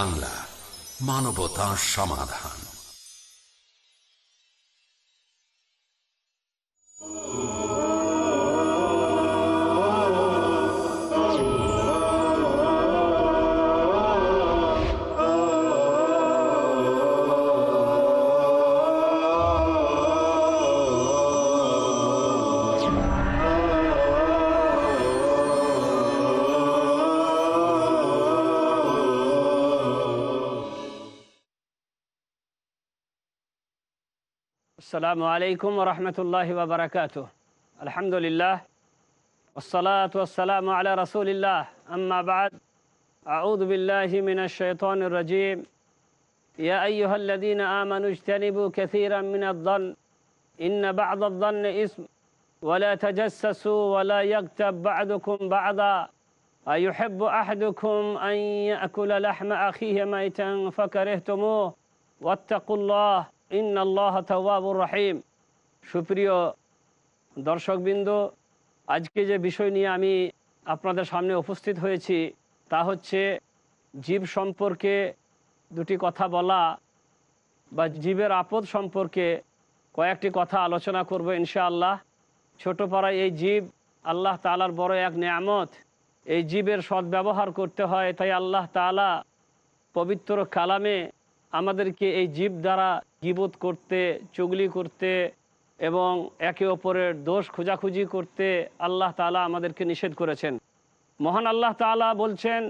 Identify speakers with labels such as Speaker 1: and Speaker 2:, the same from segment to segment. Speaker 1: বাংলা মানবতা সমাধান
Speaker 2: السلام عليكم ورحمة الله وبركاته الحمد لله والصلاة والسلام على رسول الله أما بعد أعوذ بالله من الشيطان الرجيم يا أيها الذين آمنوا اجتنبوا كثيرا من الظن إن بعض الظن إثم ولا تجسسوا ولا يغتب بعضكم بعضا أيحب أحدكم أن يأكل لحم أخيه ميتا فكرهتموه واتقوا الله ইন্নআল্লাহ রাহিম সুপ্রিয় দর্শকবৃন্দ আজকে যে বিষয় নিয়ে আমি আপনাদের সামনে উপস্থিত হয়েছি তা হচ্ছে জীব সম্পর্কে দুটি কথা বলা বা জীবের আপদ সম্পর্কে কয়েকটি কথা আলোচনা করব ইনশাআল্লাহ ছোটো পাড়ায় এই জীব আল্লাহ তালার বড় এক নিয়ামত এই জীবের সদ্ব্যবহার করতে হয় তাই আল্লাহ তালা পবিত্র কালামে আমাদেরকে এই জীব দ্বারা গিবত করতে চুগলি করতে এবং একে অপরের দোষ খোঁজাখুঁজি করতে আল্লাহ তালা আমাদেরকে নিষেধ করেছেন মহান আল্লাহ তালা বলছেন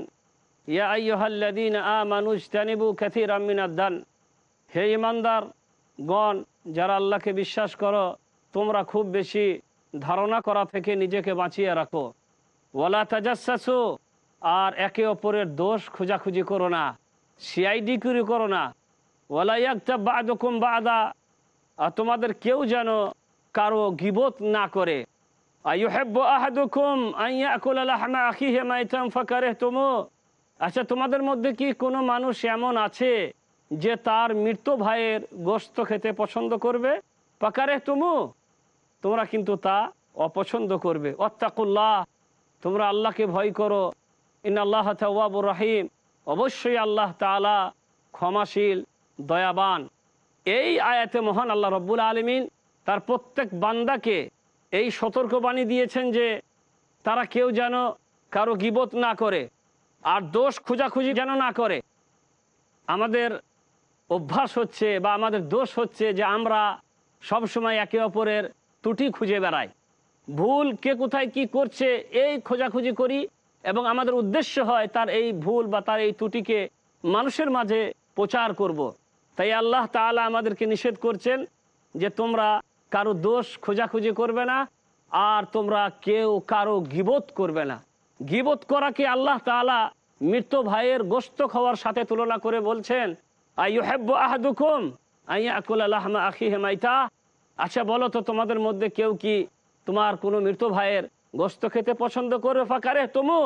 Speaker 2: ইয়াহ্লাদিন আ মানুষ ক্যাথি ক্যাথির আদান হে ইমানদার গণ যারা আল্লাহকে বিশ্বাস করো তোমরা খুব বেশি ধারণা করা থেকে নিজেকে বাঁচিয়ে রাখো ওয়ালা তাজাসু আর একে অপরের দোষ খোঁজাখুঁজি করো না সিআইডি করো না ওয়ালাইয়াকটা বাদকুম বাদা আর তোমাদের কেউ যেন কারো গিবত না করে আচ্ছা তোমাদের মধ্যে কি কোনো মানুষ এমন আছে যে তার মৃত ভাইয়ের গোস্ত খেতে পছন্দ করবে পাকারে তুমু তোমরা কিন্তু তা অপছন্দ করবে অত্তাকুল্লাহ তোমরা আল্লাহকে ভয় করো ইন আল্লাহ রাহিম অবশ্যই আল্লাহ তালা ক্ষমাশীল দয়াবান এই আয়াতে মহান আল্লাহ রব্বুল আলমিন তার প্রত্যেক বান্দাকে এই সতর্কবাণী দিয়েছেন যে তারা কেউ যেন কারো গিবত না করে আর দোষ খোঁজাখুঁজি যেন না করে আমাদের অভ্যাস হচ্ছে বা আমাদের দোষ হচ্ছে যে আমরা সব সময় একে অপরের ত্রুটি খুঁজে বেড়াই ভুল কে কোথায় কি করছে এই খোঁজাখুঁজি করি এবং আমাদের উদ্দেশ্য হয় তার এই ভুল বা তার এই ত্রুটিকে মানুষের মাঝে প্রচার করব। তাই আল্লাহ তালা আমাদেরকে নিষেধ করছেন যে তোমরা কারো দোষ খোঁজাখুঁজি করবে না আর তোমরা কেউ কারো গিবত করবে না গিবত করা কি আল্লাহ তালা মৃত ভাইয়ের গোস্ত খাওয়ার সাথে তুলনা করে বলছেন আইহেব্ব আহাদুকুম আইয়াকুল আল্লাহমা আখি হেমাইতা আচ্ছা বলো তো তোমাদের মধ্যে কেউ কি তোমার কোনো মৃত ভাইয়ের গোস্ত খেতে পছন্দ করবে ফাঁকারে তমু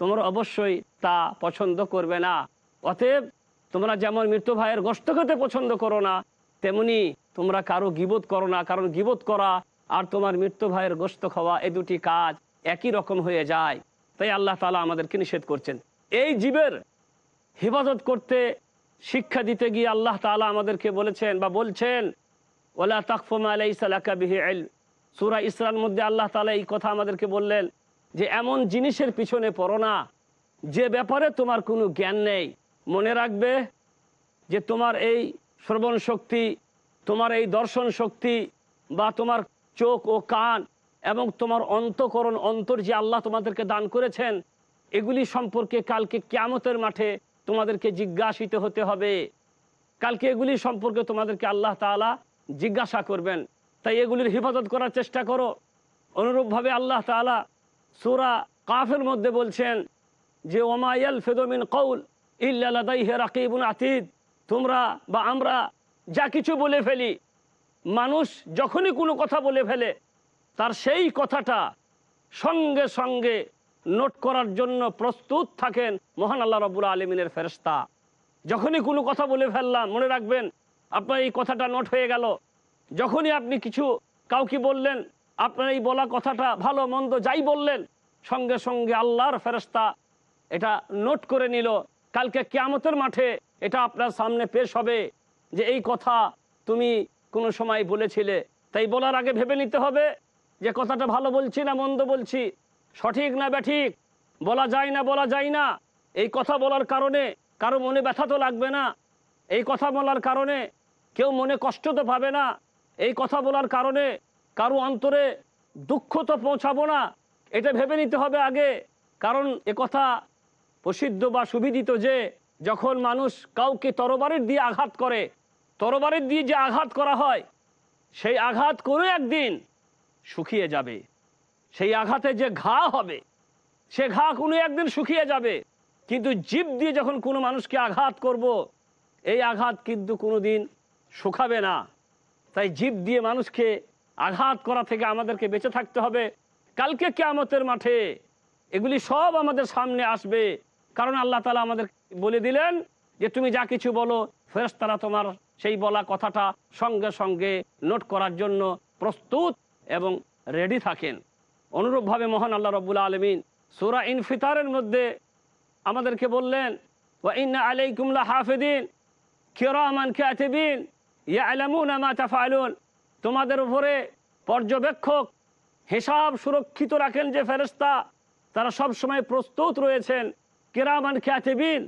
Speaker 2: তোমরা অবশ্যই তা পছন্দ করবে না অতএব তোমরা যেমন মৃত্যু ভাইয়ের গোষ্ঠ খেতে পছন্দ করো না তেমনি তোমরা কারো গিবোধ করো না কারণ গিবত করা আর তোমার মৃত্যু ভাইয়ের গোষ্ঠ খাওয়া এ দুটি কাজ একই রকম হয়ে যায় তাই আল্লাহ তালা আমাদেরকে নিষেধ করছেন এই জীবের হেফাজত করতে শিক্ষা দিতে গিয়ে আল্লাহ তালা আমাদেরকে বলেছেন বা বলছেন ওলা তাকফমা সুরা ইসরার মধ্যে আল্লাহ তালা এই কথা আমাদেরকে বললেন যে এমন জিনিসের পিছনে পড়ো না যে ব্যাপারে তোমার কোনো জ্ঞান নেই মনে রাখবে যে তোমার এই শ্রবণ শক্তি তোমার এই দর্শন শক্তি বা তোমার চোখ ও কান এবং তোমার অন্তকরণ অন্তর যে আল্লাহ তোমাদেরকে দান করেছেন এগুলি সম্পর্কে কালকে ক্যামতের মাঠে তোমাদেরকে জিজ্ঞাসিত হতে হবে কালকে এগুলি সম্পর্কে তোমাদেরকে আল্লাহ তালা জিজ্ঞাসা করবেন তাই এগুলির হেফাজত করার চেষ্টা করো অনুরূপভাবে আল্লাহ তালা সুরা কাফের মধ্যে বলছেন যে ওমায়াল ফেদমিন কৌল ইল্লাদাই হে তোমরা বা আমরা যা কিছু বলে ফেলি মানুষ যখনই কোনো কথা বলে ফেলে তার সেই কথাটা সঙ্গে সঙ্গে নোট করার জন্য প্রস্তুত থাকেন মহান আল্লাহ রবুল আলমিনের ফেরস্তা যখনই কোনো কথা বলে ফেললাম মনে রাখবেন আপনার এই কথাটা নোট হয়ে গেল যখনই আপনি কিছু কাউকে বললেন আপনার এই বলা কথাটা ভালো মন্দ যাই বললেন সঙ্গে সঙ্গে আল্লাহর ফেরস্তা এটা নোট করে নিল কালকে কেয়ামতের মাঠে এটা আপনার সামনে পেশ হবে যে এই কথা তুমি কোনো সময় বলেছিলে তাই বলার আগে ভেবে নিতে হবে যে কথাটা ভালো বলছি না মন্দ বলছি সঠিক না ব্যাঠিক বলা যায় না বলা যায় না এই কথা বলার কারণে কারো মনে ব্যথা তো লাগবে না এই কথা বলার কারণে কেউ মনে কষ্ট তো পাবে না এই কথা বলার কারণে কারো অন্তরে দুঃখ তো পৌঁছাবো না এটা ভেবে নিতে হবে আগে কারণ এ কথা প্রসিদ্ধ বা সুবিদিত যে যখন মানুষ কাউকে তরবারের দিয়ে আঘাত করে তরবারের দিয়ে যে আঘাত করা হয় সেই আঘাত কোনো একদিন শুকিয়ে যাবে সেই আঘাতে যে ঘা হবে সে ঘা কোনো একদিন শুকিয়ে যাবে কিন্তু জীব দিয়ে যখন কোনো মানুষকে আঘাত করব। এই আঘাত কিন্তু কোনো দিন শুকাবে না তাই জীব দিয়ে মানুষকে আঘাত করা থেকে আমাদেরকে বেঁচে থাকতে হবে কালকে কেয়ামতের মাঠে এগুলি সব আমাদের সামনে আসবে কারণ আল্লাহ তালা আমাদের বলে দিলেন যে তুমি যা কিছু বলো ফেরেস্তারা তোমার সেই বলা কথাটা সঙ্গে সঙ্গে নোট করার জন্য প্রস্তুত এবং রেডি থাকেন অনুরূপভাবে মহান আল্লাহ রব্বুল আলমিন সুরা ইনফিতারের মধ্যে আমাদেরকে বললেন ইয়া তোমাদের উপরে পর্যবেক্ষক হিসাব সুরক্ষিত রাখেন যে ফেরস্তা তারা সব সময় প্রস্তুত রয়েছেন কেরামান খ্যাতেবিন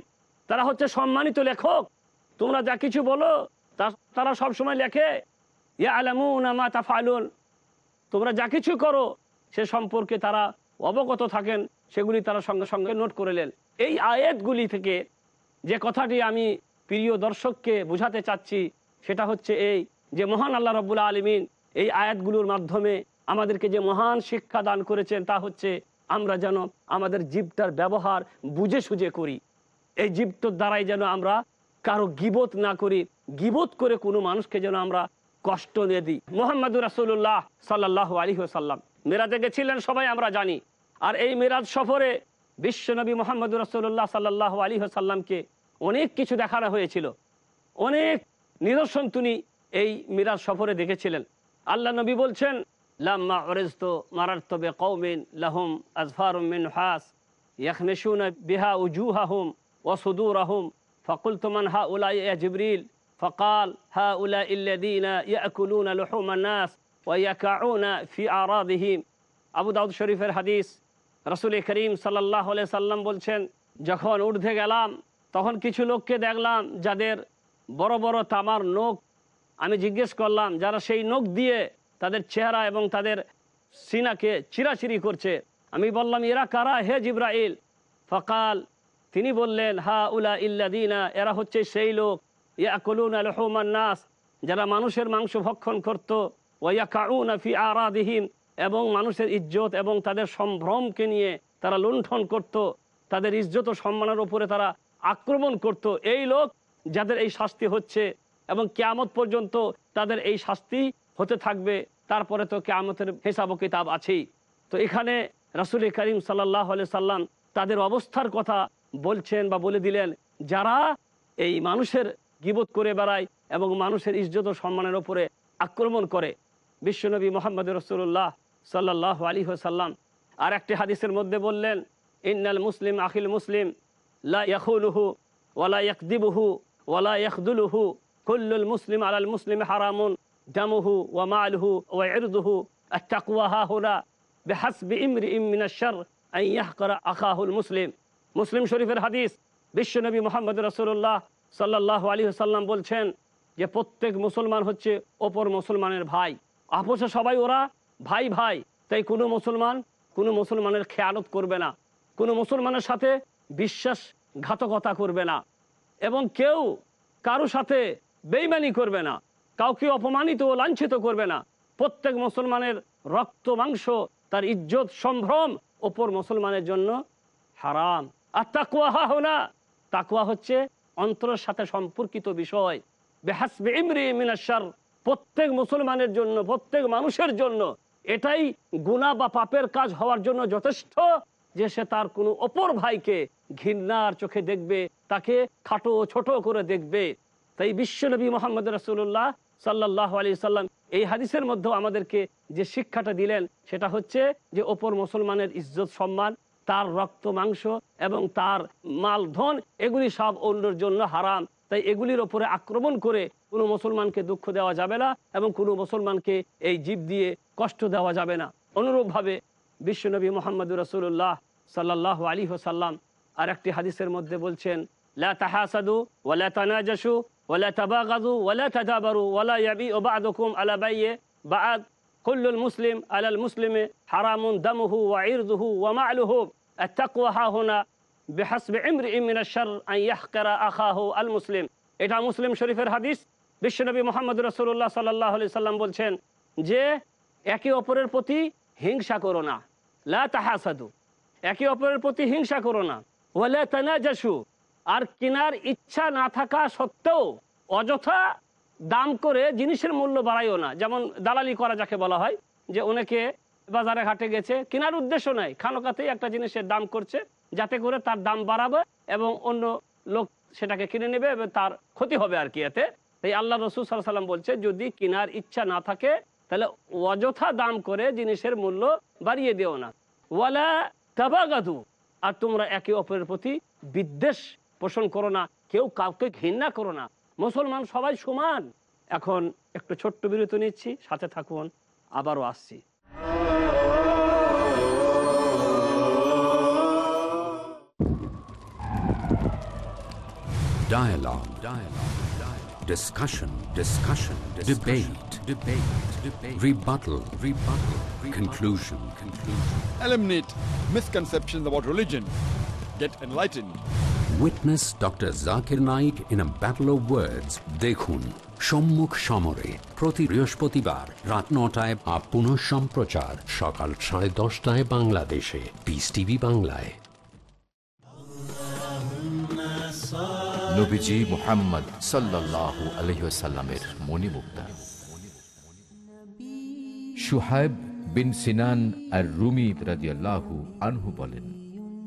Speaker 2: তারা হচ্ছে সম্মানিত লেখক তোমরা যা কিছু বলো তা তারা সবসময় লেখে ইয়া আলামুন আমা তাফালুন তোমরা যা কিছু করো সে সম্পর্কে তারা অবগত থাকেন সেগুলি তারা সঙ্গে সঙ্গে নোট করে নেন এই আয়াতগুলি থেকে যে কথাটি আমি প্রিয় দর্শককে বোঝাতে চাচ্ছি সেটা হচ্ছে এই যে মহান আল্লাহ রব্বুল্লা আলমিন এই আয়াতগুলোর মাধ্যমে আমাদেরকে যে মহান শিক্ষা দান করেছেন তা হচ্ছে আমরা যেন আমাদের জীবটার ব্যবহার বুঝে সুঝে করি এই জীবটার দ্বারাই যেন আমরা কারো গিবত না করি গিবত করে কোনো মানুষকে যেন আমরা কষ্ট দিয়ে দিই মোহাম্মদ রাসুল্লাহ সাল্লাহ আলী সাল্লাম মেরাজে গেছিলেন সবাই আমরা জানি আর এই মেরাজ সফরে বিশ্বনবী মোহাম্মদ রাসুল্লাহ সাল্লাহ আলী সাল্লামকে অনেক কিছু দেখানো হয়েছিল অনেক নিদর্শন তিনি এই মিরাজ সফরে দেখেছিলেন আল্লাহ নবী বলছেন লাম্মা অরেজত মারাত্তবে কৌমিন লাহুম আজফারুমিন হাস ইয়াহমেশুন বিহা উজুহাহুম ওসুদুর আহম ফকুল তুমান হা উলা জিবরিল ফকাল হা উলা ইল্লাদিন ইয়াকুলুন লুহুমান্নাস ওয়াকাউন ফি আরাদিহিম আবু দাউদ শরীফের হাদিস রসুল করিম সাল্লাহ সাল্লাম বলছেন যখন উর্ধে গেলাম তখন কিছু লোককে দেখলাম যাদের বড় বড় তামার নোক আমি জিজ্ঞেস করলাম যারা সেই নোক দিয়ে তাদের চেহারা এবং তাদের সিনাকে চিরাচিরি করছে আমি বললাম এরা কারা হে জিব্রাইল ফকাল তিনি বললেন হা উলা ইল্লাদিনা এরা হচ্ছে সেই লোক ইয়াকুলুন আলহমান নাস যারা মানুষের মাংস ভক্ষণ করত ওয়া কাউন ফি আরাদিহীন এবং মানুষের ইজ্জত এবং তাদের সম্ভ্রমকে নিয়ে তারা লুণ্ঠন করত তাদের ইজ্জত ও সম্মানের উপরে তারা আক্রমণ করত এই লোক যাদের এই শাস্তি হচ্ছে এবং কেয়ামত পর্যন্ত তাদের এই শাস্তি হতে থাকবে তারপরে তো কেয়ামতের হিসাব কিতাব আছেই তো এখানে রাসুল করিম সাল্লাহ সাল্লাম তাদের অবস্থার কথা বলছেন বা বলে দিলেন যারা এই মানুষের গিবত করে বেড়ায় এবং মানুষের ইজ্জত ও সম্মানের ওপরে আক্রমণ করে বিশ্বনবী মোহাম্মদ রসুল্লাহ সাল্লাহ আলী সাল্লাম আর একটি হাদিসের মধ্যে বললেন ইন্নাল মুসলিম আখিল মুসলিম লা ওয়ালা ইয়াকদিবুহু ওয়ালা ইয়াখদুলুহু কুল্লুল মুসলিম আলাল মুসলিম হারামুন দামুহু ওয়া মালহু ওয়া ইরদুহু আত্তাকওয়া হাহুনা বিহাসবি ইমরিইম মিনাশ শার আন ইয়াহকারা আখাহুল মুসলিম মুসলিম শরীফের হাদিস বিশ্বনবী মোহাম্মদ রাসূলুল্লাহ সাল্লাল্লাহু আলাইহি সাল্লাম বলছেন যে প্রত্যেক মুসলমান হচ্ছে অপর মুসলমানের ভাই আপোষে সবাই ওরা ভাই ভাই তাই কোনো মুসলমান কোনো মুসলমানের খেয়ালত করবে না কোনো মুসলমানের সাথে বিশ্বাসঘাতকতা করবে না এবং কেউ কারো সাথে বেইমানি করবে না কাউকে অপমানিত ও লাঞ্ছিত করবে না প্রত্যেক মুসলমানের রক্ত মাংস তার ইজ্জত সম্ভ্রম ওপর মুসলমানের জন্য হারাম আর তাকুয়া হা হোনা তাকুয়া হচ্ছে অন্তরের সাথে সম্পর্কিত বিষয় বেহাস ইমরি মিনাসার প্রত্যেক মুসলমানের জন্য প্রত্যেক মানুষের জন্য এটাই গুণা বা পাপের কাজ হওয়ার জন্য যথেষ্ট যে সে তার কোনো অপর ভাইকে ঘৃণার চোখে দেখবে তাকে খাটো ছোট করে দেখবে তাই বিশ্বনবী মোহাম্মদ রসুল্লাহ সাল্লাহ আলি সাল্লাম এই হাদিসের মধ্যেও আমাদেরকে যে শিক্ষাটা দিলেন সেটা হচ্ছে যে ওপর মুসলমানের ইজ্জত সম্মান তার রক্ত মাংস এবং তার মাল ধন এগুলি সব অন্যর জন্য হারাম তাই এগুলির ওপরে আক্রমণ করে কোনো মুসলমানকে দুঃখ দেওয়া যাবে না এবং কোনো মুসলমানকে এই জীব দিয়ে কষ্ট দেওয়া যাবে না অনুরূপভাবে বিশ্বনবী মোহাম্মদুর রসুল্লাহ সাল্লাহ আলী হোসাল্লাম আর একটি হাদিসের মধ্যে বলছেন লা তাহাসাদু ওয়া লা তানাজাসু ولا تباغضوا ولا تدابروا ولا يبيء بعضكم على بيع بعض كل المسلم على المسلم حرام دمه وعرضه ومعله التقوى ها هنا بحسب امرئ من الشر أن يحقر أخاه المسلم এটা মুসলিম শরীফের হাদিস বিশ্বনবী মোহাম্মদ রসুল্লাহ সাল্লাহ الله সাল্লাম বলছেন যে একে অপরের প্রতি হিংসা করো না লা لا একে অপরের প্রতি হিংসা করো না ওয়ালা তানাজাসু আর কেনার ইচ্ছা না থাকা সত্ত্বেও অযথা দাম করে জিনিসের মূল্য বাড়াইও না যেমন দালালি করা যাকে বলা হয় যে অনেকে বাজারে ঘাটে গেছে কেনার উদ্দেশ্য নাই খানোকাতেই একটা জিনিসের দাম করছে যাতে করে তার দাম বাড়াবে এবং অন্য লোক সেটাকে কিনে নেবে এবং তার ক্ষতি হবে আর কি এতে তাই আল্লাহ রসুল সাল্লাম বলছে যদি কেনার ইচ্ছা না থাকে তাহলে অযথা দাম করে জিনিসের মূল্য বাড়িয়ে দেও না ওয়ালা তাবাগাধু আর তোমরা একে অপরের প্রতি বিদ্বেষ পোষণ করো না কেউ কাউকে ঘৃণা করো না মুসলমান সবাই সমান এখন একটু ছোট্ট বিরতি নিচ্ছি সাথে থাকুন আবারও আসছি
Speaker 1: Dialogue. Dialogue. Dialogue. Discussion. Discussion. Discussion. Debate. Debate. Debate. Rebuttal. Rebuttal. Rebuttal. Conclusion. Conclusion. Eliminate misconceptions about religion. Get enlightened. Witness doctor Zakir Naik in a battle of words দেখুন সম্মুখ সমরে প্রতি বৃহস্পতিবার রাত নটায় বা পুনঃ সম্প্রচার সকাল সাড়ে দশটায় বাংলাদেশে পিস টিভি বাংলায় নবীজি মোহাম্মদ সাল্লাহ আলহিসাল্লামের মণিমুক্তা সুহাইব বিন সিনান আর রুমি রাজিয়াল্লাহু আনহু বলেন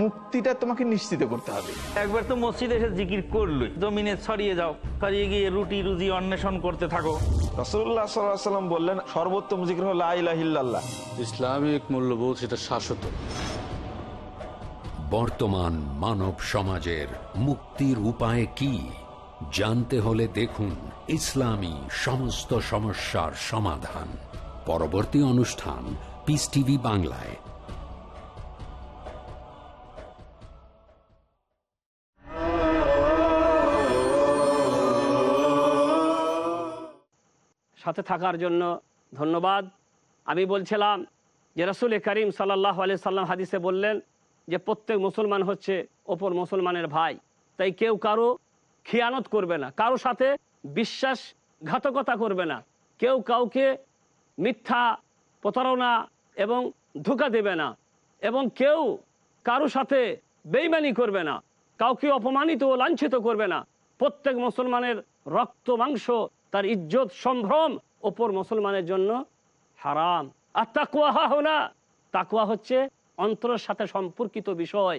Speaker 2: মুক্তিটা তোমাকে নিশ্চিত করতে হবে একবার তো মসজিদে এসে জিকির করলই জমিনে ছড়িয়ে যাও ছড়িয়ে গিয়ে রুটি রুজি অন্বেষণ করতে থাকো রসুল্লাহ বললেন সর্বোত্তম জিকির হল আইলাহিল্লাহ ইসলামিক মূল্যবোধ সেটা শাশ্বত
Speaker 1: বর্তমান মানব সমাজের মুক্তির উপায় কি জানতে হলে দেখুন ইসলামী সমস্ত সমস্যার সমাধান পরবর্তী অনুষ্ঠান পিস টিভি বাংলায়
Speaker 2: সাথে থাকার জন্য ধন্যবাদ আমি বলছিলাম যে রসুল করিম সাল্লাহ আলি সাল্লাম হাদিসে বললেন যে প্রত্যেক মুসলমান হচ্ছে ওপর মুসলমানের ভাই তাই কেউ কারো খিয়ানত করবে না কারো সাথে বিশ্বাসঘাতকতা করবে না কেউ কাউকে মিথ্যা প্রতারণা এবং ধোকা দেবে না এবং কেউ কারো সাথে বেইমানি করবে না কাউকে অপমানিত ও লাঞ্ছিত করবে না প্রত্যেক মুসলমানের রক্ত মাংস তার ইজ্জত সম্ভ্রম ওপর মুসলমানের জন্য হারাম আর তাকুয়া হোনা তাকুয়া হচ্ছে অন্তরের সাথে সম্পর্কিত বিষয়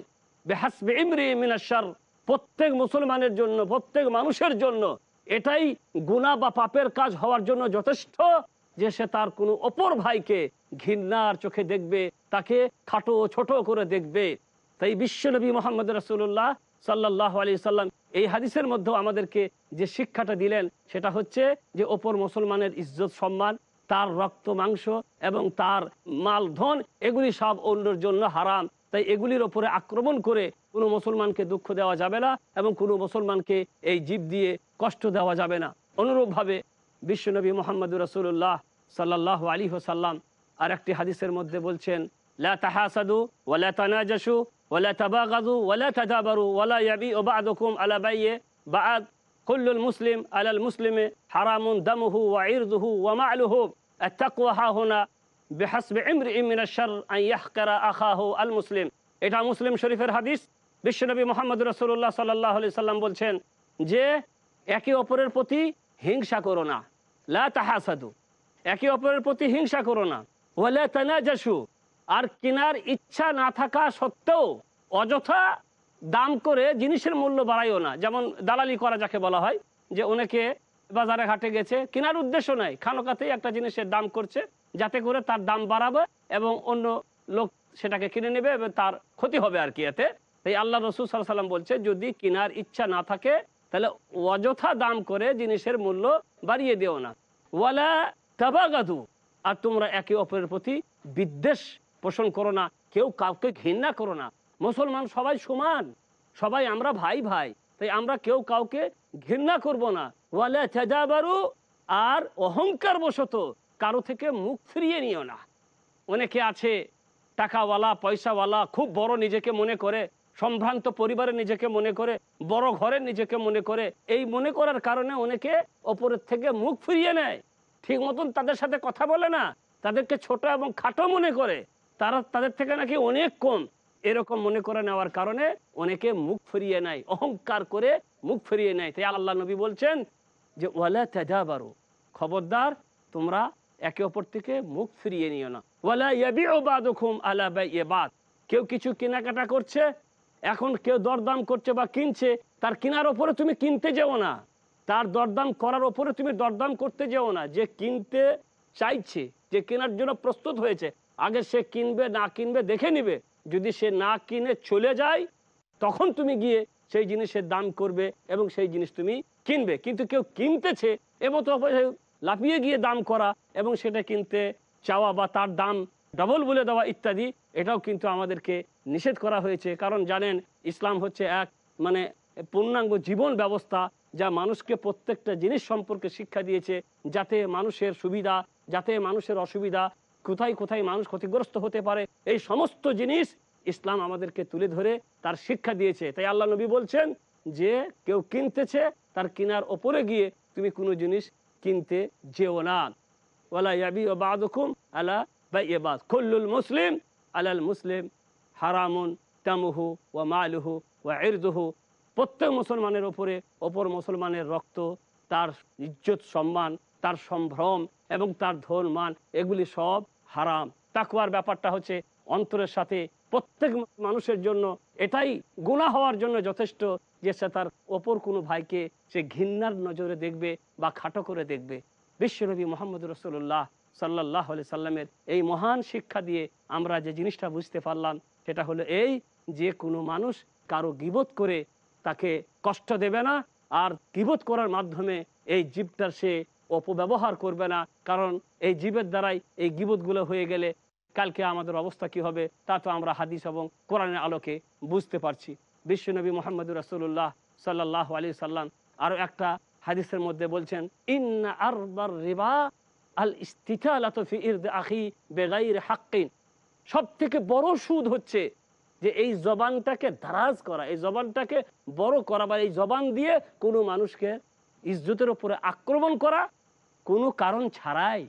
Speaker 2: বেহাসবে ইমরি মিনাসার প্রত্যেক মুসলমানের জন্য প্রত্যেক মানুষের জন্য এটাই গুণা বা পাপের কাজ হওয়ার জন্য যথেষ্ট যে সে তার কোনো অপর ভাইকে ঘৃণার চোখে দেখবে তাকে খাটো ছোট করে দেখবে তাই বিশ্বনবী মোহাম্মদ রসুল্লাহ সাল্লাহ আলি সাল্লাম এই হাদিসের মধ্যেও আমাদেরকে যে শিক্ষাটা দিলেন সেটা হচ্ছে যে ওপর মুসলমানের ইজ্জত সম্মান তার রক্ত মাংস এবং তার মাল ধন এগুলি সব অন্যর জন্য হারাম তাই এগুলির ওপরে আক্রমণ করে কোনো মুসলমানকে দুঃখ দেওয়া যাবে না এবং কোনো মুসলমানকে এই জীব দিয়ে কষ্ট দেওয়া যাবে না অনুরূপভাবে বিশ্বনবী মোহাম্মদ রসুল্লাহ সাল্লাহ আলী হোসাল্লাম আর একটি হাদিসের মধ্যে বলছেন লা তাহাসাদু ও লা তানাজাসু ولا تباغضوا ولا تدابروا ولا يبيء بعضكم على بيع بعض كل المسلم على المسلم حرام دمه وعرضه ومعله التقوى ها هنا بحسب امرئ من الشر أن يحقر أخاه المسلم এটা মুসলিম শরীফের হাদিস বিশ্বনবী মোহাম্মদ রসুল্লাহ সাল্লাহ الله সাল্লাম বলছেন যে একে অপরের প্রতি হিংসা করো না লা لا একে অপরের প্রতি হিংসা করো না ওয়ালা তানাজাসু আর কেনার ইচ্ছা না থাকা সত্ত্বেও অযথা দাম করে জিনিসের মূল্য বাড়াইও না যেমন দালালি করা যাকে বলা হয় যে অনেকে বাজারে ঘাটে গেছে কেনার উদ্দেশ্য নাই খানোকাতেই একটা জিনিসের দাম করছে যাতে করে তার দাম বাড়াবে এবং অন্য লোক সেটাকে কিনে নেবে এবং তার ক্ষতি হবে আর কি এতে তাই আল্লাহ রসুল সাল্লাম বলছে যদি কেনার ইচ্ছা না থাকে তাহলে অযথা দাম করে জিনিসের মূল্য বাড়িয়ে দিও না ওয়ালা তাবাগাধু আর তোমরা একে অপরের প্রতি বিদ্বেষ পোষণ করো না কেউ কাউকে ঘৃণা করো না মুসলমান সবাই সমান সবাই আমরা ভাই ভাই তাই আমরা কেউ কাউকে ঘৃণা করব না ওয়ালা চেজাবারু আর অহংকার বশত কারো থেকে মুখ ফিরিয়ে নিও না অনেকে আছে টাকাওয়ালা পয়সাওয়ালা খুব বড় নিজেকে মনে করে সম্ভ্রান্ত পরিবারে নিজেকে মনে করে বড় ঘরে নিজেকে মনে করে এই মনে করার কারণে অনেকে ওপরের থেকে মুখ ফিরিয়ে নেয় ঠিক মতন তাদের সাথে কথা বলে না তাদেরকে ছোট এবং খাটো মনে করে তারা তাদের থেকে নাকি অনেক কম এরকম মনে করে নেওয়ার কারণে অনেকে মুখ ফিরিয়ে নেয় অহংকার করে মুখ ফিরিয়ে নেয় তাই আল্লাহ নবী বলছেন যে ওয়ালা বারো খবরদার তোমরা একে অপর থেকে মুখ ফিরিয়ে নিও না ওয়ালা ইয়াবি বাদ হুম আল্লাহ বা বাদ কেউ কিছু কেনাকাটা করছে এখন কেউ দরদাম করছে বা কিনছে তার কেনার ওপরে তুমি কিনতে যেও না তার দরদাম করার ওপরে তুমি দরদাম করতে যেও না যে কিনতে চাইছে যে কেনার জন্য প্রস্তুত হয়েছে আগে সে কিনবে না কিনবে দেখে নিবে যদি সে না কিনে চলে যায় তখন তুমি গিয়ে সেই জিনিসের দাম করবে এবং সেই জিনিস তুমি কিনবে কিন্তু কেউ কিনতেছে এবং তো লাফিয়ে গিয়ে দাম করা এবং সেটা কিনতে চাওয়া বা তার দাম ডবল বলে দেওয়া ইত্যাদি এটাও কিন্তু আমাদেরকে নিষেধ করা হয়েছে কারণ জানেন ইসলাম হচ্ছে এক মানে পূর্ণাঙ্গ জীবন ব্যবস্থা যা মানুষকে প্রত্যেকটা জিনিস সম্পর্কে শিক্ষা দিয়েছে যাতে মানুষের সুবিধা যাতে মানুষের অসুবিধা কোথায় কোথায় মানুষ ক্ষতিগ্রস্ত হতে পারে এই সমস্ত জিনিস ইসলাম আমাদেরকে তুলে ধরে তার শিক্ষা দিয়েছে তাই আল্লাহ নবী বলছেন যে কেউ কিনতেছে তার কিনার ওপরে গিয়ে তুমি কোনো জিনিস কিনতে যেও না ওলা ইয়াবি আলা বা এবাদ খল্লুল মুসলিম আলাল মুসলিম হারামুন তামুহু ওয়া মালুহু ওয়া ইরদুহু প্রত্যেক মুসলমানের ওপরে অপর মুসলমানের রক্ত তার ইজ্জত সম্মান তার সম্ভ্রম এবং তার ধন মান এগুলি সব হারাম তাকুয়ার ব্যাপারটা হচ্ছে অন্তরের সাথে প্রত্যেক মানুষের জন্য এটাই গুণা হওয়ার জন্য যথেষ্ট যে সে তার ওপর কোনো ভাইকে সে ঘৃণার নজরে দেখবে বা খাটো করে দেখবে বিশ্বনবী মোহাম্মদ রসুল্লাহ সাল্লাহ আলি সাল্লামের এই মহান শিক্ষা দিয়ে আমরা যে জিনিসটা বুঝতে পারলাম সেটা হলো এই যে কোনো মানুষ কারো গিবোধ করে তাকে কষ্ট দেবে না আর কিবোধ করার মাধ্যমে এই জীবটার সে অপব্যবহার করবে না কারণ এই জীবের দ্বারাই এই গিবতগুলো হয়ে গেলে কালকে আমাদের অবস্থা কি হবে তা তো আমরা হাদিস এবং কোরআনের আলোকে বুঝতে পারছি বিশ্বনবী মোহাম্মদ রাসুল্লাহ সাল্লাহ আলী সাল্লাম আরও একটা হাদিসের মধ্যে বলছেন সব থেকে বড় সুদ হচ্ছে যে এই জবানটাকে দারাজ করা এই জবানটাকে বড় করা বা এই জবান দিয়ে কোনো মানুষকে ইজ্জতের ওপরে আক্রমণ করা কোনো কারণ ছাড়াই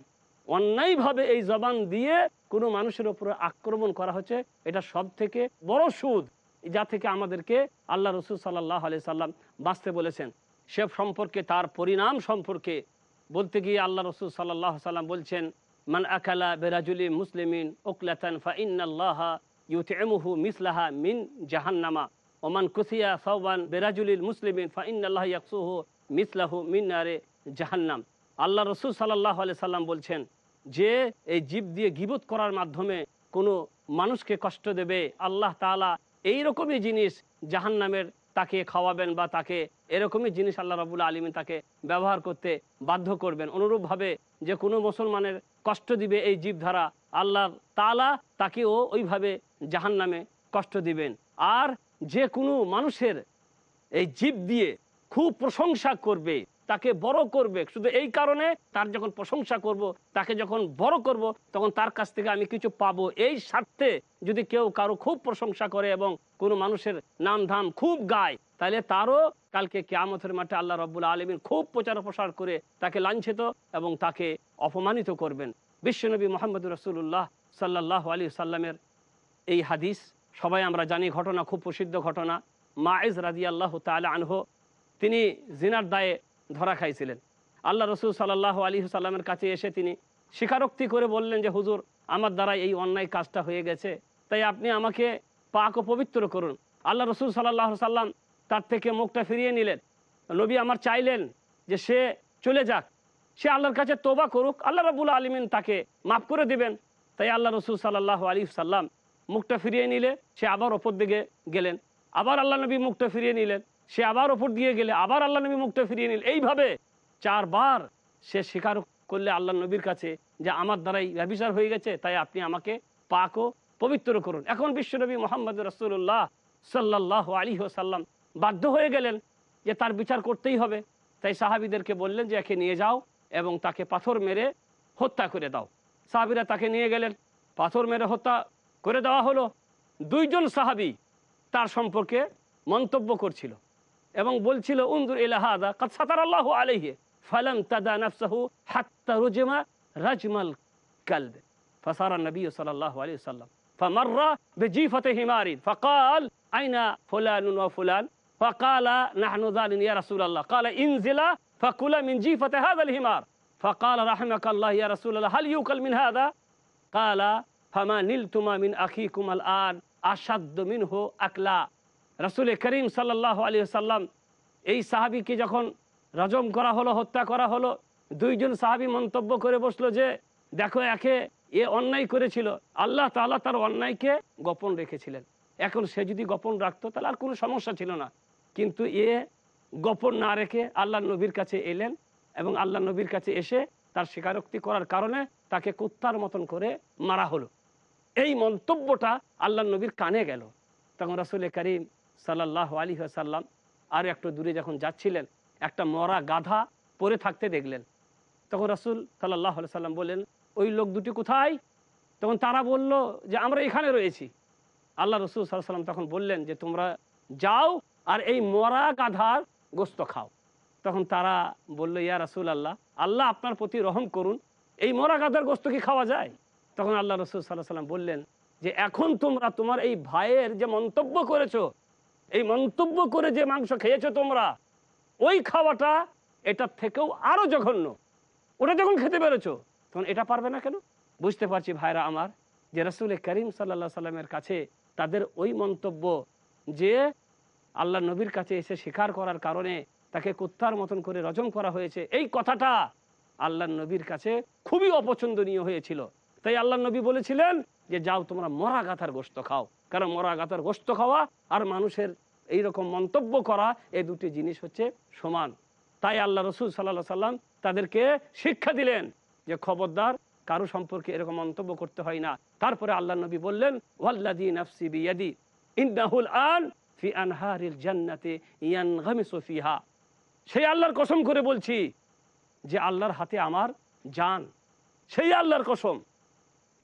Speaker 2: অন্যায়ভাবে এই জবান দিয়ে কোনো মানুষের ওপরে আক্রমণ করা হচ্ছে এটা সব থেকে বড় সুদ যা থেকে আমাদেরকে আল্লাহ রসুল সাল্লাহ আলি সাল্লাম বাঁচতে বলেছেন সে সম্পর্কে তার পরিণাম সম্পর্কে বলতে গিয়ে আল্লাহ রসুল সাল্লাহ সাল্লাম বলছেন মান আকালা বেরাজুলি মুসলিমিন ওকলাতান ফাইনাল্লাহ ইউতেমুহু মিসলাহা মিন জাহান্নামা ওমান কুসিয়া সওয়ান বেরাজুলিল মুসলিমিন ফাইনাল্লাহ ইয়াকসুহু মিসলাহু মিন আরে জাহান্নাম আল্লাহ রসুল সাল্লাহ আলি সাল্লাম বলছেন যে এই জীব দিয়ে গিবত করার মাধ্যমে কোনো মানুষকে কষ্ট দেবে আল্লাহ তালা এই রকমই জিনিস জাহান নামের তাকে খাওয়াবেন বা তাকে এরকমই জিনিস আল্লাহ রবুল্লা আলমী তাকে ব্যবহার করতে বাধ্য করবেন অনুরূপভাবে যে কোনো মুসলমানের কষ্ট দিবে এই জীবধারা আল্লাহ তালা তাকেও ওইভাবে জাহান নামে কষ্ট দিবেন আর যে কোনো মানুষের এই জীব দিয়ে খুব প্রশংসা করবে তাকে বড় করবে শুধু এই কারণে তার যখন প্রশংসা করব। তাকে যখন বড় করব। তখন তার কাছ থেকে আমি কিছু পাব এই স্বার্থে যদি কেউ কারো খুব প্রশংসা করে এবং কোনো মানুষের নাম ধাম খুব গায় তাহলে তারও কালকে কেয়ামতের মাঠে আল্লাহ রব্বুল আলমিন খুব প্রচার প্রসার করে তাকে লাঞ্ছিত এবং তাকে অপমানিত করবেন বিশ্বনবী মোহাম্মদ রসুল্লাহ সাল্লাহ আলী সাল্লামের এই হাদিস সবাই আমরা জানি ঘটনা খুব প্রসিদ্ধ ঘটনা মায়েজ রাজি আল্লাহ তাল আনহ তিনি জিনার দায়ে ধরা খাইছিলেন আল্লাহ রসুল সাল্লাহ আলী সাল্লামের কাছে এসে তিনি স্বীকারোক্তি করে বললেন যে হুজুর আমার দ্বারা এই অন্যায় কাজটা হয়ে গেছে তাই আপনি আমাকে পাক ও পবিত্র করুন আল্লাহ রসুল সাল্লাহ সাল্লাম তার থেকে মুখটা ফিরিয়ে নিলেন নবী আমার চাইলেন যে সে চলে যাক সে আল্লাহর কাছে তোবা করুক আল্লাহ রাবুল আলমিন তাকে মাফ করে দিবেন তাই আল্লাহ রসুল সাল্লাহ আলী সাল্লাম মুখটা ফিরিয়ে নিলে সে আবার ওপর দিকে গেলেন আবার আল্লাহ নবী মুখটা ফিরিয়ে নিলেন সে আবার ওপর দিয়ে গেলে আবার আল্লাহ নবী মুখটা ফিরিয়ে নিল এইভাবে চারবার সে স্বীকার করলে আল্লাহ নবীর কাছে যে আমার দ্বারাই ব্যবিচার হয়ে গেছে তাই আপনি আমাকে পাকও পবিত্র করুন এখন বিশ্বনবী মোহাম্মদ রসুল্লাহ সাল্লাহ আলী সাল্লাম বাধ্য হয়ে গেলেন যে তার বিচার করতেই হবে তাই সাহাবিদেরকে বললেন যে একে নিয়ে যাও এবং তাকে পাথর মেরে হত্যা করে দাও সাহাবিরা তাকে নিয়ে গেলেন পাথর মেরে হত্যা করে দেওয়া হলো দুইজন সাহাবি তার সম্পর্কে মন্তব্য করছিল এবং বলছিল উন্দুর ইলাহাদা কাদ সাতার আল্লাহ আলহে ফালাম তাদা নাফসাহু হাত্তা রুজমা রাজমাল কালবে ফসার النبي صلى الله عليه وسلم فمر بجيفة حمار فقال أين فلان وفلان فقال نحن ذال يا رسول الله قال انزل فكل من جيفة هذا الحمار فقال رحمك الله يا رسول الله هل يوكل من هذا قال فما نلتما من أخيكم الآن أشد منه أكلا রাসুলে করিম সাল্লাহ আলী সাল্লাম এই সাহাবিকে যখন রজম করা হলো হত্যা করা হলো দুইজন সাহাবি মন্তব্য করে বসলো যে দেখো একে এ অন্যায় করেছিল আল্লাহ তালা তার অন্যায়কে গোপন রেখেছিলেন এখন সে যদি গোপন রাখতো তাহলে আর কোনো সমস্যা ছিল না কিন্তু এ গোপন না রেখে আল্লাহ নবীর কাছে এলেন এবং আল্লাহ নবীর কাছে এসে তার স্বীকারোক্তি করার কারণে তাকে কুত্তার মতন করে মারা হলো এই মন্তব্যটা আল্লাহ নবীর কানে গেল তখন রাসুল করিম সাল্লাহ আলী সাল্লাম আর একটু দূরে যখন যাচ্ছিলেন একটা মরা গাধা পরে থাকতে দেখলেন তখন রসুল সাল্লাহ সাল্লাম বললেন ওই লোক দুটি কোথায় তখন তারা বলল যে আমরা এখানে রয়েছি আল্লাহ রসুল সাল্লাহ সাল্লাম তখন বললেন যে তোমরা যাও আর এই মরা গাধার গোস্ত খাও তখন তারা বলল ইয়া রসুল আল্লাহ আল্লাহ আপনার প্রতি রহম করুন এই মরা গাধার গোস্ত কি খাওয়া যায় তখন আল্লাহ রসুল সাল্লাহ সাল্লাম বললেন যে এখন তোমরা তোমার এই ভাইয়ের যে মন্তব্য করেছো এই মন্তব্য করে যে মাংস খেয়েছো তোমরা ওই খাওয়াটা এটার থেকেও আরও জঘন্য ওটা যখন খেতে পেরেছো তখন এটা পারবে না কেন বুঝতে পারছি ভাইরা আমার যে রসুল করিম সাল্লা সাল্লামের কাছে তাদের ওই মন্তব্য যে আল্লাহ নবীর কাছে এসে স্বীকার করার কারণে তাকে কুত্তার মতন করে রজন করা হয়েছে এই কথাটা আল্লাহ নবীর কাছে খুবই অপছন্দনীয় হয়েছিল তাই আল্লাহ নবী বলেছিলেন যে যাও তোমরা মরা গাথার গোস্ত খাও কারণ মরা গাথার গোস্ত খাওয়া আর মানুষের এই রকম মন্তব্য করা এই দুটি জিনিস হচ্ছে সমান তাই আল্লাহ রসুল সাল্লাহ সাল্লাম তাদেরকে শিক্ষা দিলেন যে খবরদার কারো সম্পর্কে এরকম মন্তব্য করতে হয় না তারপরে আল্লাহ নবী বললেন আন সেই আল্লাহর কসম করে বলছি যে আল্লাহর হাতে আমার জান সেই আল্লাহর কসম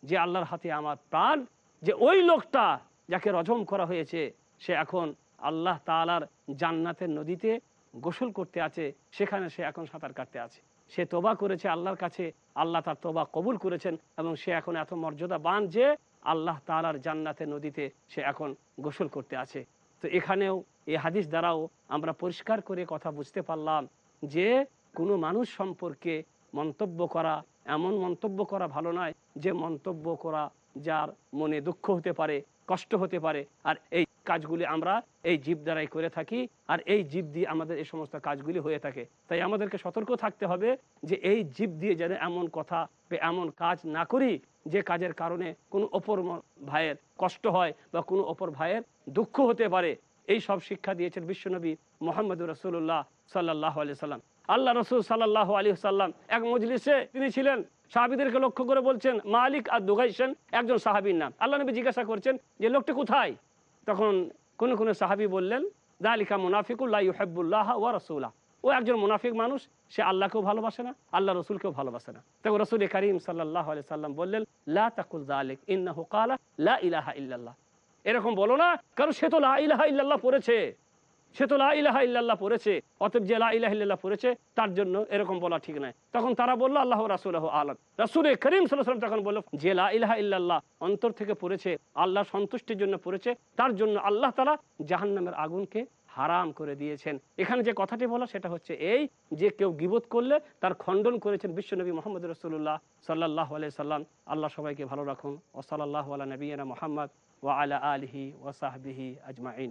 Speaker 2: যে আল্লাহর হাতে আমার প্রাণ যে ওই লোকটা যাকে রজম করা হয়েছে সে এখন আল্লাহ তালার জান্নাতের নদীতে গোসল করতে আছে সেখানে সে এখন সাঁতার কাটতে আছে সে তোবা করেছে আল্লাহর কাছে আল্লাহ তার তোবা কবুল করেছেন এবং সে এখন এত মর্যাদা বান যে আল্লাহ তালার জান্নাতের নদীতে সে এখন গোসল করতে আছে তো এখানেও এ হাদিস দ্বারাও আমরা পরিষ্কার করে কথা বুঝতে পারলাম যে কোনো মানুষ সম্পর্কে মন্তব্য করা এমন মন্তব্য করা ভালো নয় যে মন্তব্য করা যার মনে দুঃখ হতে পারে কষ্ট হতে পারে আর এই কাজগুলি আমরা এই জীব দ্বারাই করে থাকি আর এই জীব দিয়ে আমাদের এই সমস্ত কাজগুলি হয়ে থাকে তাই আমাদেরকে সতর্ক থাকতে হবে যে এই জীব দিয়ে যেন এমন কথা এমন কাজ না করি যে কাজের কারণে কোনো অপর ভাইয়ের কষ্ট হয় বা কোনো অপর ভাইয়ের দুঃখ হতে পারে এই সব শিক্ষা দিয়েছেন বিশ্বনবী মোহাম্মদ রসুল্লাহ সাল্লাহ আলি সাল্লাম আল্লাহ রসুল সাল্লাহ আলী সাল্লাম এক মজলিসে তিনি ছিলেন সাহাবিদেরকে লক্ষ্য করে বলছেন মালিক আর দুগাইসেন একজন সাহাবির নাম আল্লাহ নবী জিজ্ঞাসা করছেন যে লোকটি কোথায় তখন কোনো কোনো সাহাবি বললেন দালিকা মুনাফিকুল্লাহ ইউহেবুল্লাহ ওয়া রসুল্লাহ ও একজন মুনাফিক মানুষ সে আল্লাহকেও ভালোবাসে না আল্লাহ রসুলকেও ভালোবাসে না তখন রসুল করিম সাল্লাহ আলি সাল্লাম বললেন লা তাকুল জালিক ইন্না হুকালা লা ইলাহা ইল্লাল্লাহ এরকম বলো না কারণ সে তো লাহা ইল্লাহ পড়েছে সে তো লা ইলাহা পড়েছে অতএব যে লা ইলাহা পড়েছে তার জন্য এরকম বলা ঠিক নয় তখন তারা বললো আল্লাহ রাসুল আলম রাসুলে করিম সাল্লাম তখন বললো যে লা ইলাহা ইল্লাল্লাহ অন্তর থেকে পড়েছে আল্লাহ সন্তুষ্টির জন্য পড়েছে তার জন্য আল্লাহ তালা জাহান্নামের আগুনকে হারাম করে দিয়েছেন এখানে যে কথাটি বলা সেটা হচ্ছে এই যে কেউ গিবত করলে তার খণ্ডন করেছেন বিশ্বনবী মোহাম্মদ রসুল্লাহ সাল্লাহ আলিয়া সাল্লাম আল্লাহ সবাইকে ভালো রাখুন ও সাল্লাহ আলা নবীনা মোহাম্মদ ও আলা আলহি ও ওয়াসাহবিহি আজমাইন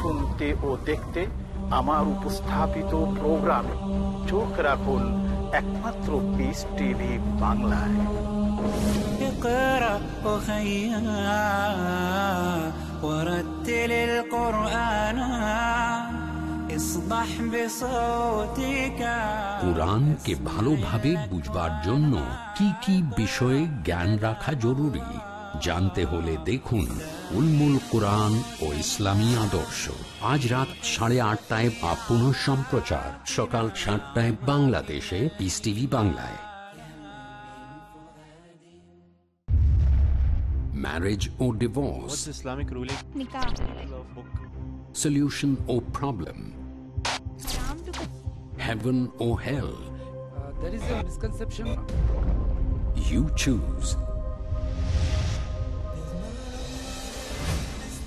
Speaker 2: শুনতে ও দেখতে আমার
Speaker 1: উপস্থাপিত প্রোগ্রাম চোখ রাখুন একমাত্র পিস টিভি কোরআন কে القرآن কোরআনকে ভালোভাবে বুঝবার জন্য কি কি বিষয়ে জ্ঞান রাখা জরুরি জানতে হলে দেখুন উলমুল কোরআন ও ইসলামী আদর্শ আজ রাত সাড়ে আটটায় বা পুনঃ সম্প্রচার সকাল সাতটায় বাংলাদেশে পিস টিভি বাংলায় ম্যারেজ ও ডিভোর্স ইসলামিক রুলিং সলিউশন ও প্রবলেম হ্যাভেন ও hell There is a misconception. You choose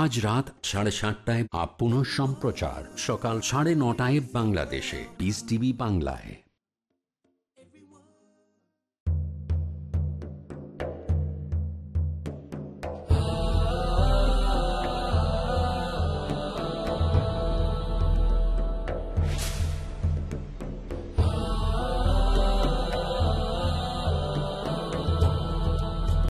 Speaker 1: আজ রাত সাড়ে সাতটায় আপ সম্প্রচার সকাল সাড়ে নটায় বাংলাদেশে পিস টিভি বাংলায়